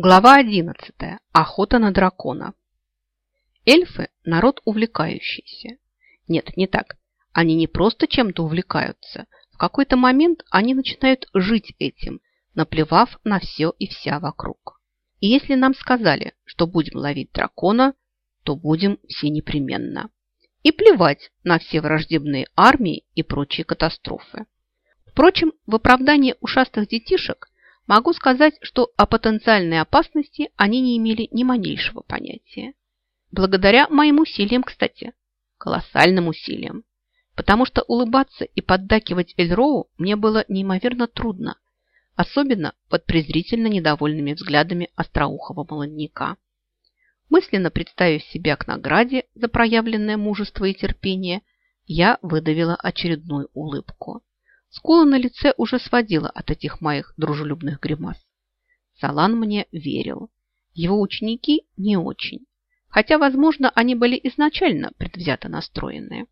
Глава 11. Охота на дракона. Эльфы – народ увлекающийся. Нет, не так. Они не просто чем-то увлекаются. В какой-то момент они начинают жить этим, наплевав на все и вся вокруг. И если нам сказали, что будем ловить дракона, то будем все непременно. И плевать на все враждебные армии и прочие катастрофы. Впрочем, в оправдании ушастых детишек – Могу сказать, что о потенциальной опасности они не имели ни малейшего понятия. Благодаря моим усилиям, кстати, колоссальным усилиям. Потому что улыбаться и поддакивать Эльроу мне было неимоверно трудно, особенно под презрительно недовольными взглядами остроухого молодняка. Мысленно представив себя к награде за проявленное мужество и терпение, я выдавила очередную улыбку. Скула на лице уже сводила от этих моих дружелюбных гримас. Салан мне верил. Его ученики не очень. Хотя, возможно, они были изначально предвзято настроенные.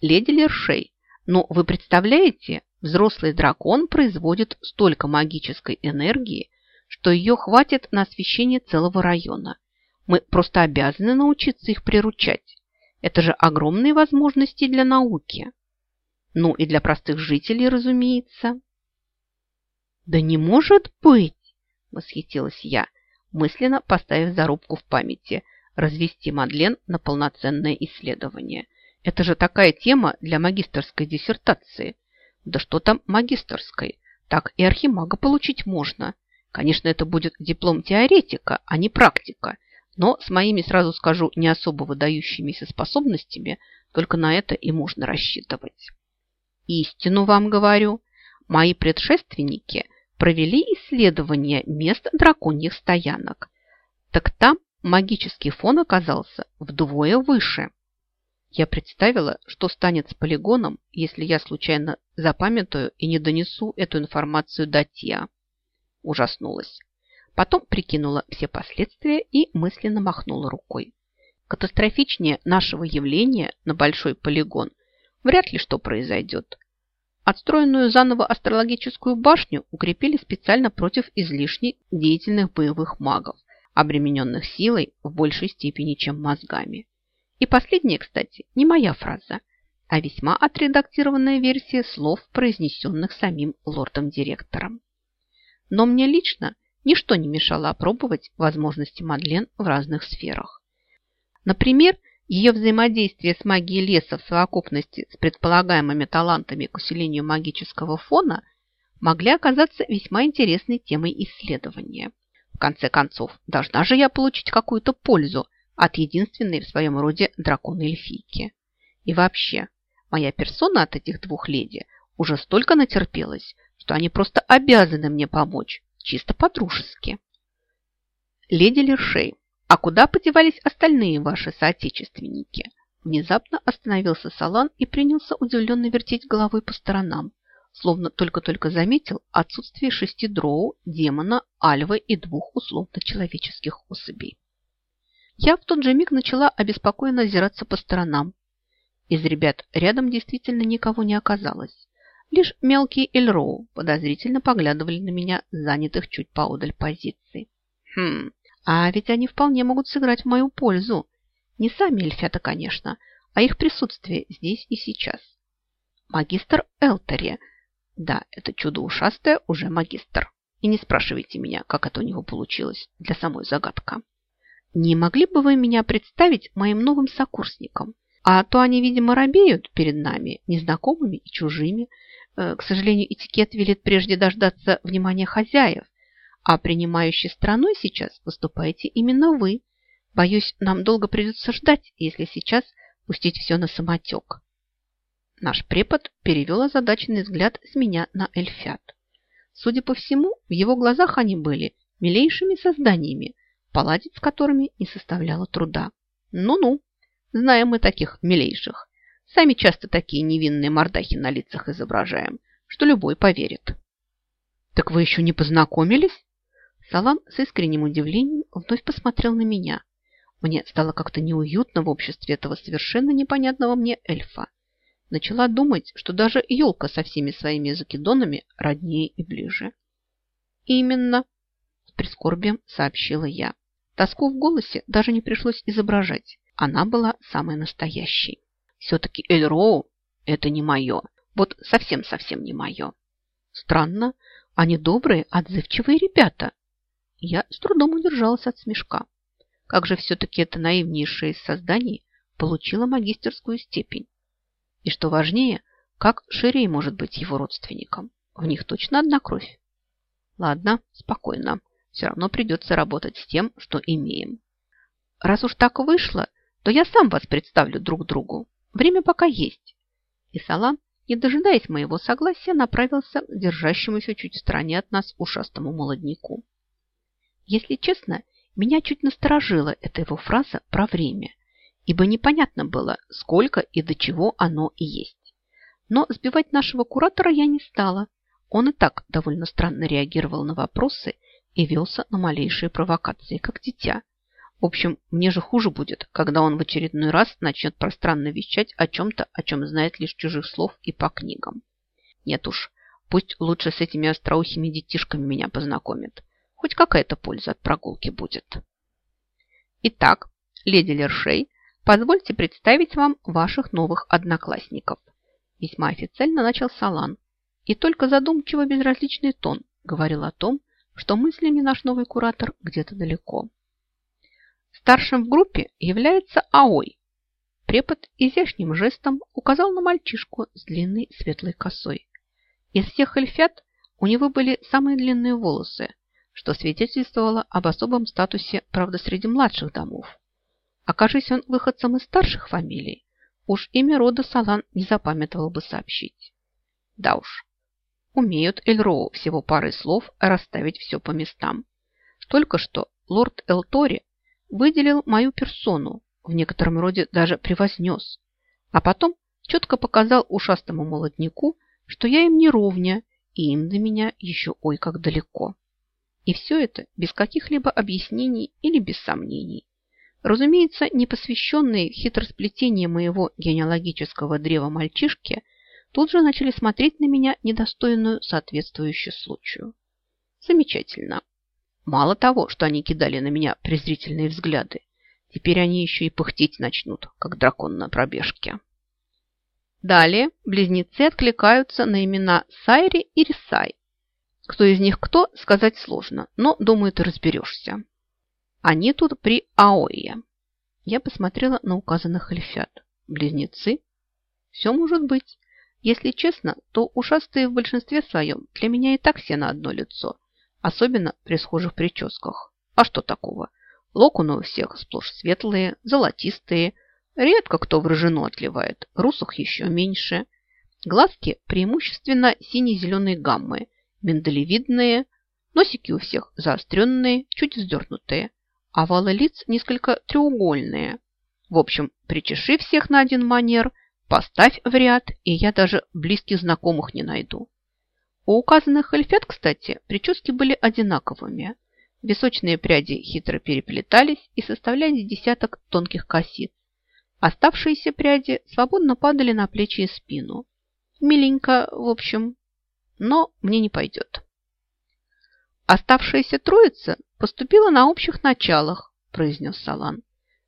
Леди Лершей, но вы представляете, взрослый дракон производит столько магической энергии, что ее хватит на освещение целого района. Мы просто обязаны научиться их приручать. Это же огромные возможности для науки. Ну и для простых жителей, разумеется. «Да не может быть!» – восхитилась я, мысленно поставив зарубку в памяти развести Мадлен на полноценное исследование. Это же такая тема для магистрской диссертации. Да что там магистрской? Так и архимага получить можно. Конечно, это будет диплом теоретика, а не практика. Но с моими, сразу скажу, не особо выдающимися способностями только на это и можно рассчитывать. Истину вам говорю. Мои предшественники провели исследование мест драконьих стоянок. Так там магический фон оказался вдвое выше. Я представила, что станет с полигоном, если я случайно запамятую и не донесу эту информацию до Тиа. Ужаснулась. Потом прикинула все последствия и мысленно махнула рукой. Катастрофичнее нашего явления на большой полигон вряд ли что произойдет. Отстроенную заново астрологическую башню укрепили специально против излишне деятельных боевых магов, обремененных силой в большей степени, чем мозгами. И последняя, кстати, не моя фраза, а весьма отредактированная версия слов, произнесенных самим лордом-директором. Но мне лично ничто не мешало опробовать возможности Мадлен в разных сферах. Например, ее взаимодействие с магией леса в совокупности с предполагаемыми талантами к усилению магического фона могли оказаться весьма интересной темой исследования. В конце концов, должна же я получить какую-то пользу от единственной в своем роде дракона-эльфийки. И вообще, моя персона от этих двух леди уже столько натерпелась, что они просто обязаны мне помочь, чисто по-дружески. Леди Лершей, «А куда подевались остальные ваши соотечественники?» Внезапно остановился Салан и принялся удивленно вертеть головой по сторонам, словно только-только заметил отсутствие шести дроу, демона, альвы и двух условно-человеческих особей. Я в тот же миг начала обеспокоенно озираться по сторонам. Из ребят рядом действительно никого не оказалось. Лишь мелкие Эльроу подозрительно поглядывали на меня, занятых чуть поодаль позиции. Хм, а ведь они вполне могут сыграть в мою пользу. Не сами эльфята, конечно, а их присутствие здесь и сейчас. Магистр Элтери. Да, это чудо ушастое уже магистр. И не спрашивайте меня, как это у него получилось. Для самой загадка. Не могли бы вы меня представить моим новым сокурсникам? А то они, видимо, робеют перед нами, незнакомыми и чужими. Э, к сожалению, этикет велит прежде дождаться внимания хозяев, а принимающей страной сейчас выступаете именно вы. Боюсь, нам долго придется ждать, если сейчас пустить все на самотек. Наш препод перевел озадаченный взгляд с меня на эльфят. Судя по всему, в его глазах они были милейшими созданиями, поладить с которыми не составляло труда. Ну-ну, знаем мы таких милейших. Сами часто такие невинные мордахи на лицах изображаем, что любой поверит. Так вы еще не познакомились? Салан с искренним удивлением вновь посмотрел на меня. Мне стало как-то неуютно в обществе этого совершенно непонятного мне эльфа. Начала думать, что даже елка со всеми своими закидонами роднее и ближе. Именно. В прискорбием сообщила я. Тоску в голосе даже не пришлось изображать. Она была самой настоящей. Все-таки Эльроу – это не мое. Вот совсем-совсем не мое. Странно, они добрые, отзывчивые ребята. Я с трудом удержалась от смешка. Как же все-таки это наивнейшее из созданий получила магистерскую степень? И что важнее, как Ширей может быть его родственником? В них точно одна кровь. Ладно, спокойно. Все равно придется работать с тем, что имеем. Раз уж так вышло, то я сам вас представлю друг другу. Время пока есть. И Салан, не дожидаясь моего согласия, направился к держащемуся чуть в стороне от нас ушастому молодняку. Если честно, меня чуть насторожила эта его фраза про время, ибо непонятно было, сколько и до чего оно и есть. Но сбивать нашего куратора я не стала. Он и так довольно странно реагировал на вопросы и велся на малейшие провокации, как дитя. В общем, мне же хуже будет, когда он в очередной раз начнет пространно вещать о чем-то, о чем знает лишь чужих слов и по книгам. Нет уж, пусть лучше с этими остроухими детишками меня познакомит. Хоть какая-то польза от прогулки будет. Итак, леди Лершей, позвольте представить вам ваших новых одноклассников. Весьма официально начал Салан. И только задумчиво безразличный тон говорил о том, что мыслями наш новый куратор где-то далеко. Старшим в группе является Аой. Препод изящным жестом указал на мальчишку с длинной светлой косой. Из всех эльфят у него были самые длинные волосы, что свидетельствовало об особом статусе, правда, среди младших домов. Окажись он выходцем из старших фамилий, уж имя рода Салан не запамятовал бы сообщить. Да уж, умеют Эльроу всего парой слов расставить все по местам. Только что лорд Элтори выделил мою персону, в некотором роде даже превознес, а потом четко показал ушастому молодняку, что я им не ровня, и им до меня еще ой как далеко. И все это без каких-либо объяснений или без сомнений. Разумеется, непосвященные в хитросплетение моего генеалогического древа мальчишки – тут же начали смотреть на меня недостойную соответствующую случаю. Замечательно. Мало того, что они кидали на меня презрительные взгляды, теперь они еще и пыхтеть начнут, как дракон на пробежке. Далее близнецы откликаются на имена Сайри и Рисай. Кто из них кто, сказать сложно, но, думаю, ты разберешься. Они тут при Аое. Я посмотрела на указанных эльфят. Близнецы? Все может быть. Если честно, то ушастые в большинстве своем для меня и так все на одно лицо, особенно при схожих прическах. А что такого? Локоны у всех сплошь светлые, золотистые, редко кто в рыжину отливает, русых еще меньше. Глазки преимущественно сине-зеленой гаммы, миндалевидные, носики у всех заостренные, чуть вздернутые, овалы лиц несколько треугольные. В общем, причеши всех на один манер – Поставь в ряд, и я даже близких знакомых не найду. У указанных эльфят, кстати, прически были одинаковыми. Височные пряди хитро переплетались и составляли десяток тонких косиц. Оставшиеся пряди свободно падали на плечи и спину. Миленько, в общем, но мне не пойдет. Оставшаяся троица поступила на общих началах, произнес Салан.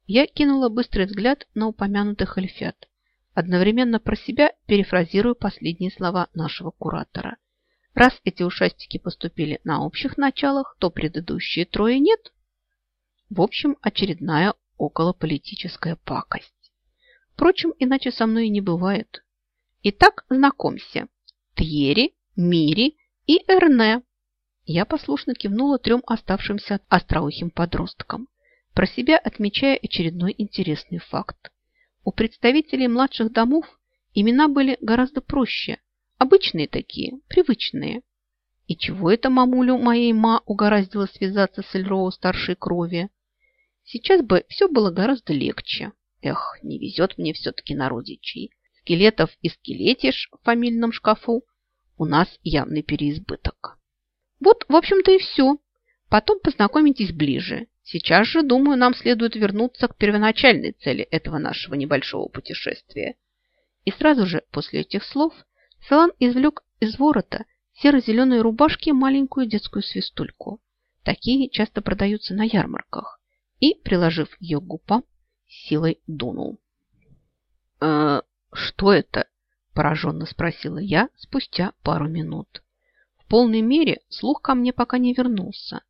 Я кинула быстрый взгляд на упомянутых эльфят. Одновременно про себя перефразирую последние слова нашего куратора. Раз эти ушастики поступили на общих началах, то предыдущие трое нет. В общем, очередная околополитическая пакость. Впрочем, иначе со мной не бывает. Итак, знакомься. Тьери, Мири и Эрне. Я послушно кивнула трем оставшимся остроухим подросткам, про себя отмечая очередной интересный факт. У представителей младших домов имена были гораздо проще. Обычные такие, привычные. И чего это мамулю моей ма угораздило связаться с Эльроу старшей крови? Сейчас бы все было гораздо легче. Эх, не везет мне все-таки на родичей. Скелетов и скелетиш в фамильном шкафу у нас явный переизбыток. Вот, в общем-то, и все. Потом познакомитесь ближе. Сейчас же, думаю, нам следует вернуться к первоначальной цели этого нашего небольшого путешествия. И сразу же после этих слов Салан извлек из ворота серо-зеленой рубашки маленькую детскую свистульку. Такие часто продаются на ярмарках. И, приложив ее к губам, силой дунул. «Э, «Что это?» – пораженно спросила я спустя пару минут. В полной мере слух ко мне пока не вернулся.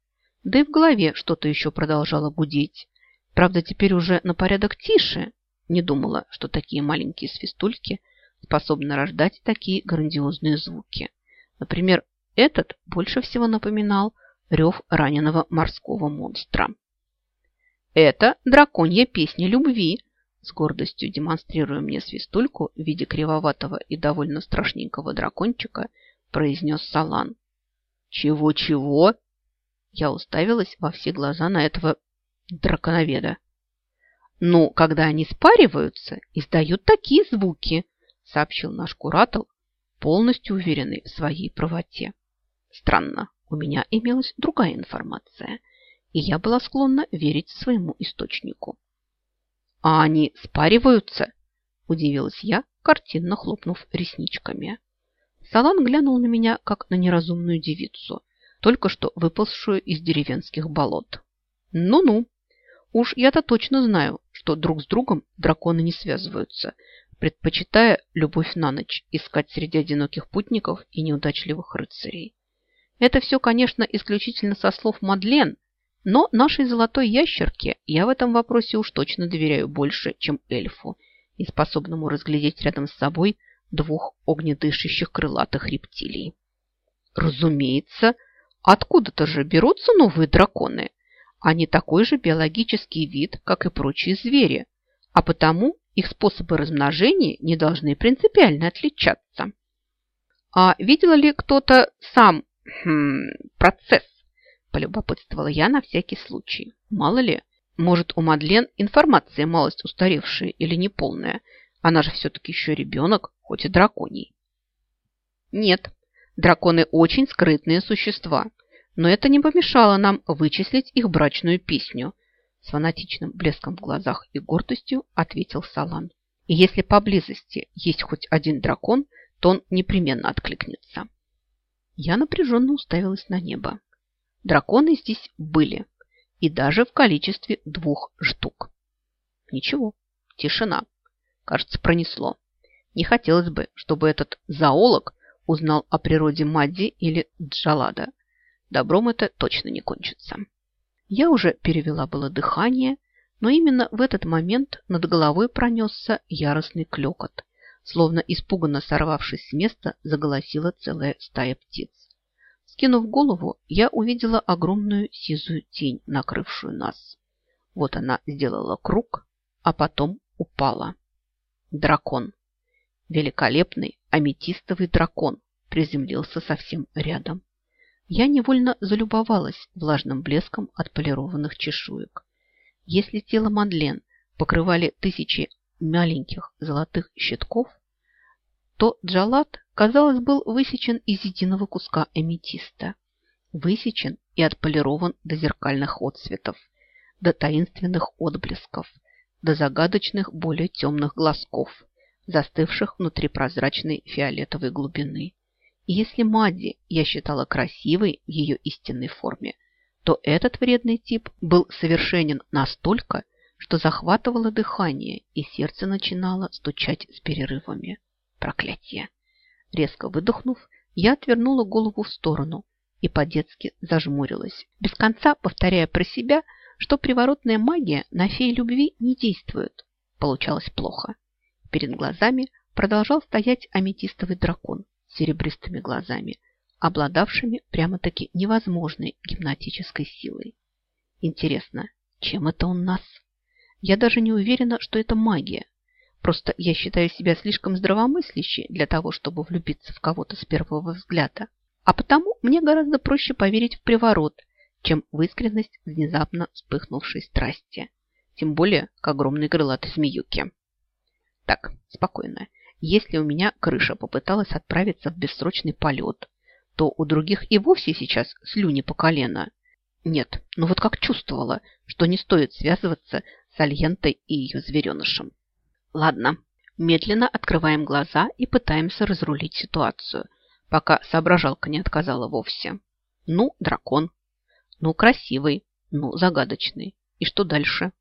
Да и в голове что-то еще продолжало гудеть. Правда, теперь уже на порядок тише. Не думала, что такие маленькие свистульки способны рождать такие грандиозные звуки. Например, этот больше всего напоминал рев раненого морского монстра. Это драконья песня любви, с гордостью демонстрируя мне свистульку в виде кривоватого и довольно страшненького дракончика, произнес Салан. «Чего-чего?» Я уставилась во все глаза на этого драконоведа. «Ну, когда они спариваются, издают такие звуки», сообщил наш куратор, полностью уверенный в своей правоте. Странно, у меня имелась другая информация, и я была склонна верить своему источнику. «А они спариваются?» – удивилась я, картинно хлопнув ресничками. Салан глянул на меня, как на неразумную девицу, только что выползшую из деревенских болот. «Ну-ну, уж я-то точно знаю, что друг с другом драконы не связываются, предпочитая любовь на ночь искать среди одиноких путников и неудачливых рыцарей. Это все, конечно, исключительно со слов Мадлен, но нашей золотой ящерке я в этом вопросе уж точно доверяю больше, чем эльфу, и способному разглядеть рядом с собой двух огнедышащих крылатых рептилий. Разумеется, откуда-то же берутся новые драконы. Они такой же биологический вид, как и прочие звери, а потому их способы размножения не должны принципиально отличаться. А видела ли кто-то сам хм, процесс? Полюбопытствовала я на всякий случай. Мало ли, может, у Мадлен информация малость устаревшая или неполная. Она же все-таки еще ребенок, хоть и драконий. Нет, драконы очень скрытные существа, но это не помешало нам вычислить их брачную песню. С фанатичным блеском в глазах и гордостью ответил Салан. И если поблизости есть хоть один дракон, то он непременно откликнется. Я напряженно уставилась на небо. Драконы здесь были, и даже в количестве двух штук. Ничего, тишина. Кажется, пронесло. Не хотелось бы, чтобы этот зоолог узнал о природе Мадди или Джалада. Добром это точно не кончится. Я уже перевела было дыхание, но именно в этот момент над головой пронесся яростный клекот. Словно испуганно сорвавшись с места, заголосила целая стая птиц. Скинув голову, я увидела огромную сизую тень, накрывшую нас. Вот она сделала круг, а потом упала. Дракон. Великолепный аметистовый дракон приземлился совсем рядом. Я невольно залюбовалась влажным блеском отполированных чешуек. Если тело Мадлен покрывали тысячи маленьких золотых щитков, то Джалат, казалось, был высечен из единого куска аметиста. Высечен и отполирован до зеркальных отцветов, до таинственных отблесков, до загадочных более темных глазков, застывших внутри прозрачной фиолетовой глубины. И если Мадди я считала красивой в ее истинной форме, то этот вредный тип был совершенен настолько, что захватывало дыхание, и сердце начинало стучать с перерывами. Проклятие! Резко выдохнув, я отвернула голову в сторону и по-детски зажмурилась, без конца повторяя про себя, что приворотная магия на феи любви не действует. Получалось плохо. Перед глазами продолжал стоять аметистовый дракон с серебристыми глазами, обладавшими прямо-таки невозможной гипнотической силой. Интересно, чем это он нас? Я даже не уверена, что это магия, Просто я считаю себя слишком здравомыслящей для того, чтобы влюбиться в кого-то с первого взгляда. А потому мне гораздо проще поверить в приворот, чем в искренность внезапно вспыхнувшей страсти. Тем более к огромной крылатой змеюке. Так, спокойно. Если у меня крыша попыталась отправиться в бессрочный полет, то у других и вовсе сейчас слюни по колено. Нет, ну вот как чувствовала, что не стоит связываться с Альентой и ее зверенышем. Ладно, медленно открываем глаза и пытаемся разрулить ситуацию, пока соображалка не отказала вовсе. Ну, дракон. Ну, красивый, ну, загадочный. И что дальше?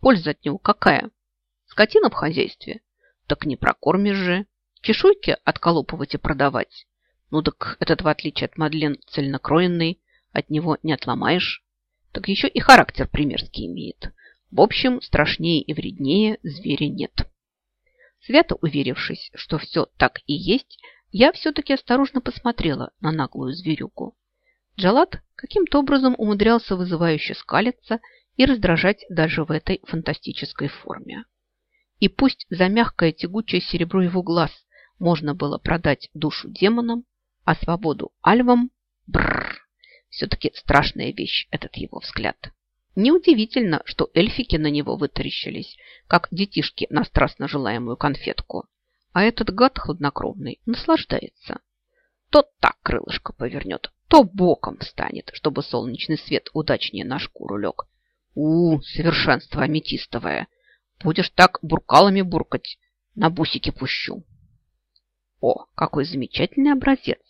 Польза от него какая? Скотина в хозяйстве? Так не прокормишь же. Чешуйки отколупывать и продавать? Ну так этот, в отличие от Мадлен, цельнокроенный, от него не отломаешь. Так еще и характер примерский имеет. В общем, страшнее и вреднее зверя нет. Свято уверившись, что все так и есть, я все-таки осторожно посмотрела на наглую зверюку. Джалат каким-то образом умудрялся вызывающе скалиться и раздражать даже в этой фантастической форме. И пусть за мягкое тягучее серебро его глаз можно было продать душу демонам, а свободу альвам, бррр, все-таки страшная вещь этот его взгляд. Неудивительно, что эльфики на него вытаращились, как детишки на страстно желаемую конфетку. А этот гад хладнокровный наслаждается. То так крылышко повернет, то боком встанет, чтобы солнечный свет удачнее на шкуру лег. У, совершенство аметистовое! Будешь так буркалами буркать, на бусики пущу. О, какой замечательный образец!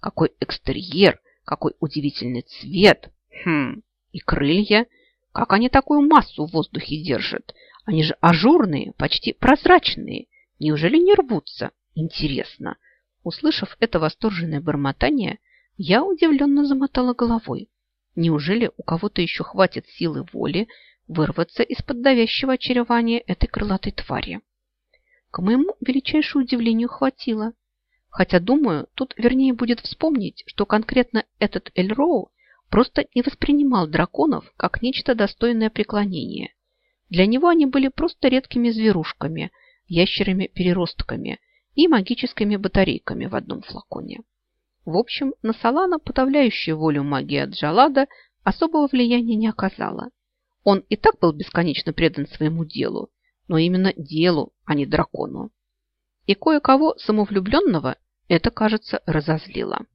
Какой экстерьер! Какой удивительный цвет! Хм, и крылья! Как они такую массу в воздухе держат? Они же ажурные, почти прозрачные. Неужели не рвутся? Интересно. Услышав это восторженное бормотание, я удивленно замотала головой. Неужели у кого-то еще хватит силы воли вырваться из-под давящего очарования этой крылатой твари? К моему величайшему удивлению хватило. Хотя, думаю, тут вернее будет вспомнить, что конкретно этот Эльроу просто не воспринимал драконов как нечто достойное преклонения. Для него они были просто редкими зверушками, ящерами-переростками и магическими батарейками в одном флаконе. В общем, на Салана подавляющая волю магии от Джалада особого влияния не оказала. Он и так был бесконечно предан своему делу, но именно делу, а не дракону. И кое-кого самовлюбленного это, кажется, разозлило.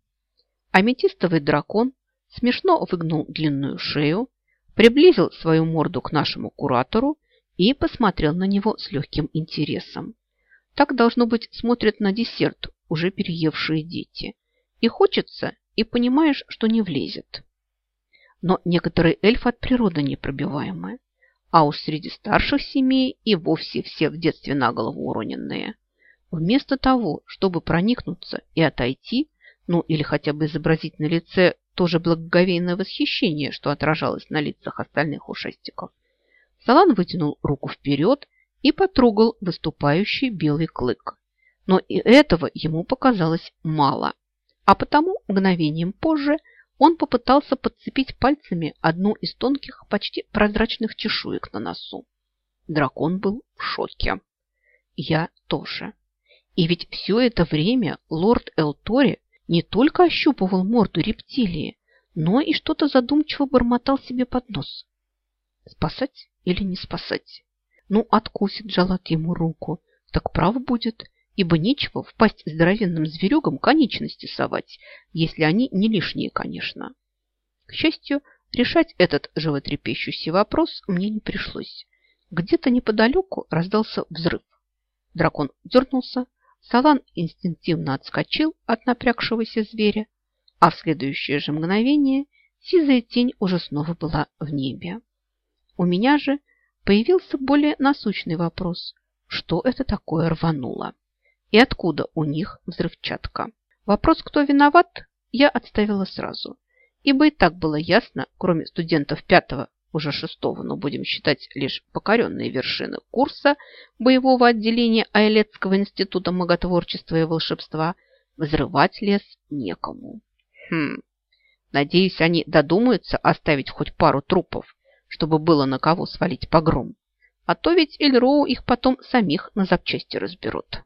Аметистовый дракон смешно выгнул длинную шею, приблизил свою морду к нашему куратору и посмотрел на него с легким интересом. Так, должно быть, смотрят на десерт уже переевшие дети. И хочется, и понимаешь, что не влезет. Но некоторые эльфы от природы непробиваемые, а уж среди старших семей и вовсе все в детстве на голову уроненные. Вместо того, чтобы проникнуться и отойти, ну или хотя бы изобразить на лице тоже благоговейное восхищение, что отражалось на лицах остальных ушастиков, Салан вытянул руку вперед и потрогал выступающий белый клык. Но и этого ему показалось мало а потому мгновением позже он попытался подцепить пальцами одну из тонких, почти прозрачных чешуек на носу. Дракон был в шоке. Я тоже. И ведь все это время лорд Элтори не только ощупывал морду рептилии, но и что-то задумчиво бормотал себе под нос. Спасать или не спасать? Ну, откусит Джалат ему руку, так прав будет ибо нечего впасть здоровенным зверюгам конечности совать, если они не лишние, конечно. К счастью, решать этот животрепещущий вопрос мне не пришлось. Где-то неподалеку раздался взрыв. Дракон дернулся, Салан инстинктивно отскочил от напрягшегося зверя, а в следующее же мгновение сизая тень уже снова была в небе. У меня же появился более насущный вопрос, что это такое рвануло и откуда у них взрывчатка. Вопрос, кто виноват, я отставила сразу, ибо и так было ясно, кроме студентов пятого, уже шестого, но будем считать лишь покоренные вершины курса боевого отделения Айлетского института маготворчества и волшебства, взрывать лес некому. Хм, надеюсь, они додумаются оставить хоть пару трупов, чтобы было на кого свалить погром. А то ведь Эльроу их потом самих на запчасти разберут.